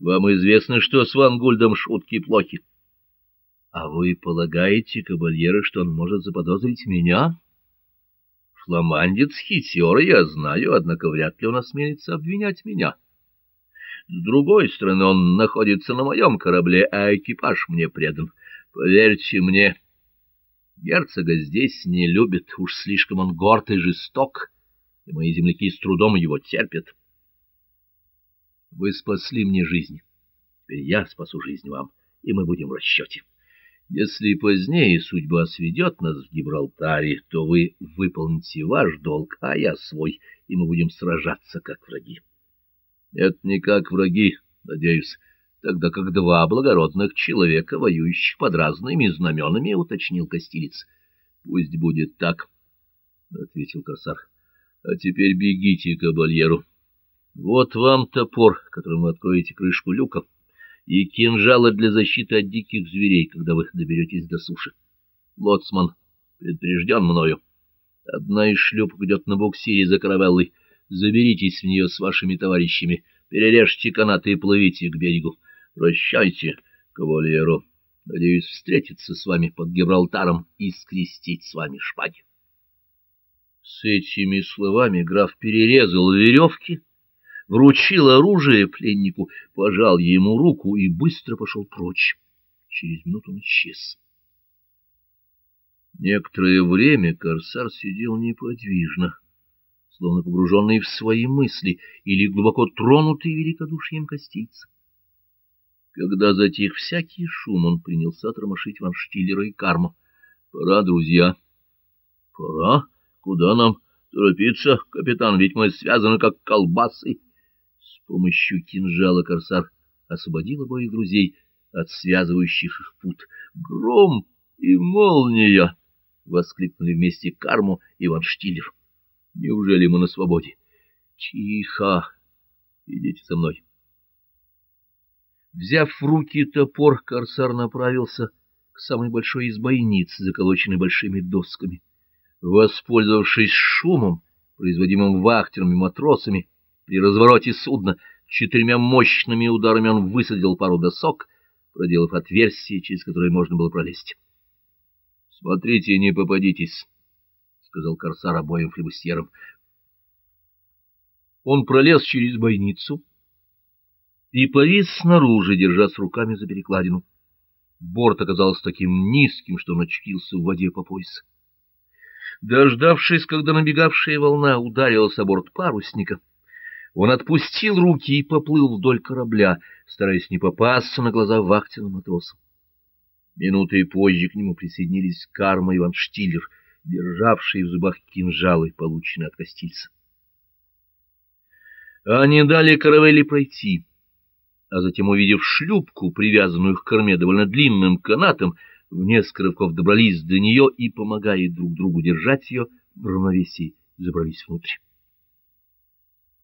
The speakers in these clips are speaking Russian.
Вам известно, что с Ван Гульдом шутки плохи. А вы полагаете, кабальера, что он может заподозрить меня? Фламандец хитер, я знаю, однако вряд ли он осмелится обвинять меня. С другой стороны, он находится на моем корабле, а экипаж мне предан. Поверьте мне, герцога здесь не любят, уж слишком он горд и жесток, и мои земляки с трудом его терпят. Вы спасли мне жизнь, теперь я спасу жизнь вам, и мы будем в расчете. Если позднее судьба сведет нас в Гибралтаре, то вы выполните ваш долг, а я свой, и мы будем сражаться как враги. Это не как враги, надеюсь, тогда как два благородных человека, воюющих под разными знаменами, уточнил Костилец. Пусть будет так, ответил корсар. А теперь бегите к кабальеру. Вот вам топор, которым вы откроете крышку люка и кинжалы для защиты от диких зверей, когда вы доберетесь до суши. Лоцман предупрежден мною. Одна из шлюпок идет на буксире за каравеллой. Заберитесь в нее с вашими товарищами, перережьте канаты и плывите к берегу. Прощайте, кавалеру. Надеюсь встретиться с вами под Гибралтаром и скрестить с вами шпаги. С этими словами граф перерезал веревки, вручил оружие пленнику, пожал ему руку и быстро пошел прочь. Через минуту он исчез. Некоторое время корсар сидел неподвижно, словно погруженный в свои мысли или глубоко тронутый великодушием костильца. Когда затих всякий шум, он принялся тормошить Ван Штиллера и Карму. — Пора, друзья. — Пора? Куда нам торопиться, капитан? Ведь мы связаны, как колбасы помощью кинжала корсар освободил обоих друзей от связывающих их пут. «Гром и молния!» — воскликнули вместе Карму и Ван Штиллер. «Неужели мы на свободе?» «Тихо! Идите со мной!» Взяв в руки топор, корсар направился к самой большой из бойниц, заколоченной большими досками. Воспользовавшись шумом, производимым вахтерами матросами, при развороте судна четырьмя мощными ударами он высадил пару досок, проделав отверстие, через которое можно было пролезть. — Смотрите, не попадитесь, — сказал корсар обоим флебустьерам. Он пролез через бойницу и повис снаружи, держась руками за перекладину. Борт оказался таким низким, что он очутился в воде по пояс. Дождавшись, когда набегавшая волна ударилась о борт парусника, он отпустил руки и поплыл вдоль корабля, стараясь не попасться на глаза вахтенным матросам. Минутой позже к нему присоединились Карма и Ван Штиллер, державшие в зубах кинжалы, полученные от Костильца. Они дали каравелле пройти, а затем, увидев шлюпку, привязанную к корме довольно длинным канатом, в несколько рывков добрались до нее и, помогая друг другу держать ее в равновесии, забрались внутрь.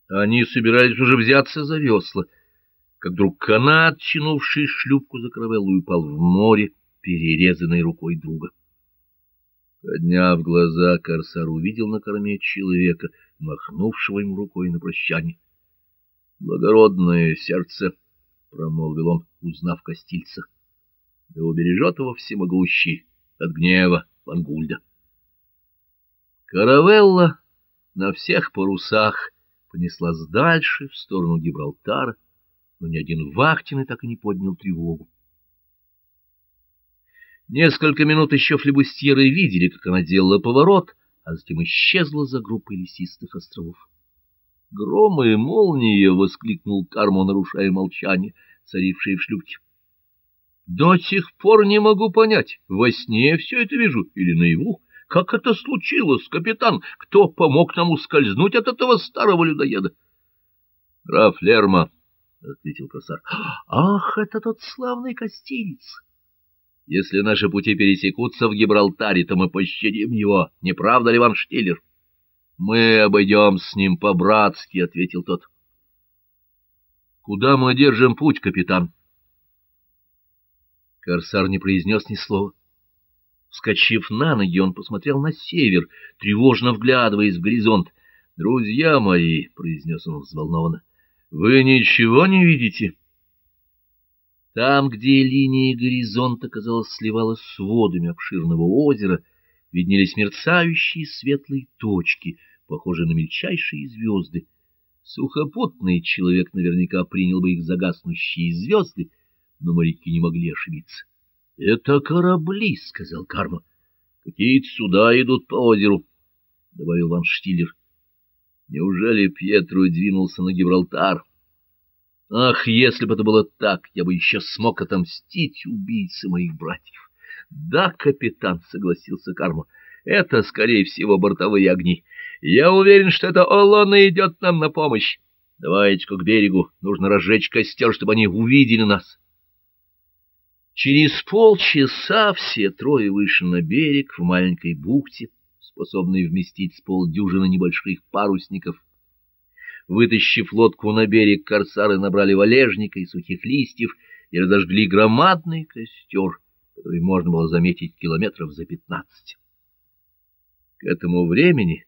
Они собирались уже взяться за весла, как вдруг канат, тянувший шлюпку за каравеллу, упал в море, перерезанной рукой друга. Подняв глаза, корсар увидел на корме человека, махнувшего ему рукой на прощание. — Благородное сердце! — промолвил он, узнав Костильца. — Да убережет его всемогущий от гнева Вангульда. Каравелла на всех парусах — понеслась дальше, в сторону Гибралтара, но ни один вахтенный так и не поднял тревогу. Несколько минут еще флебустьеры видели, как она делала поворот, а затем исчезла за группой лесистых островов. «Гром и молния!» — воскликнул Кармо, нарушая молчание, царившее в шлюпке. «До сих пор не могу понять, во сне все это вижу или наяву. Как это случилось, капитан? Кто помог нам ускользнуть от этого старого людоеда? — Граф Лерма, — ответил косар. — Ах, это тот славный костилец! Если наши пути пересекутся в Гибралтаре, то мы пощадим его. Не правда ли, Ван Штиллер? — Мы обойдем с ним по-братски, — ответил тот. — Куда мы держим путь, капитан? Корсар не произнес ни слова. Вскочив на ноги, он посмотрел на север, тревожно вглядываясь в горизонт. «Друзья мои», — произнес он взволнованно, — «вы ничего не видите?» Там, где линия горизонта, казалось, сливалась с водами обширного озера, виднелись мерцающие светлые точки, похожие на мельчайшие звезды. Сухопутный человек наверняка принял бы их за гаснущие звезды, но моряки не могли ошибиться. — Это корабли, — сказал Карма. — Какие-то суда идут по озеру, — добавил Ван Штиллер. Неужели Пьетро двинулся на Гибралтар? Ах, если бы это было так, я бы еще смог отомстить убийце моих братьев. Да, капитан, — согласился Карма, — это, скорее всего, бортовые огни. Я уверен, что это Олона идет нам на помощь. Давайте-ка к берегу, нужно разжечь костер, чтобы они увидели нас. Через полчаса все трое вышли на берег в маленькой бухте, способной вместить с полдюжины небольших парусников. Вытащив лодку на берег, корсары набрали валежника и сухих листьев и разожгли громадный костер, который можно было заметить километров за пятнадцать. К этому времени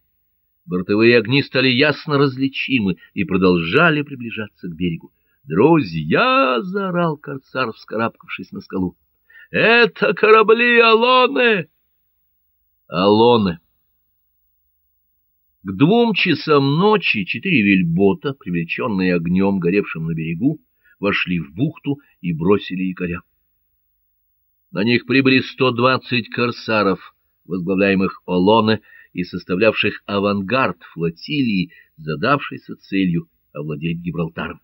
бортовые огни стали ясно различимы и продолжали приближаться к берегу. «Друзья!» — заорал корсар, вскарабкавшись на скалу. «Это корабли Алоны!» Алоны. К двум часам ночи четыре вельбота, привлеченные огнем, горевшим на берегу, вошли в бухту и бросили якоря. На них прибыли сто двадцать корсаров, возглавляемых Олоне и составлявших авангард флотилии, задавшейся целью овладеть Гибралтаром.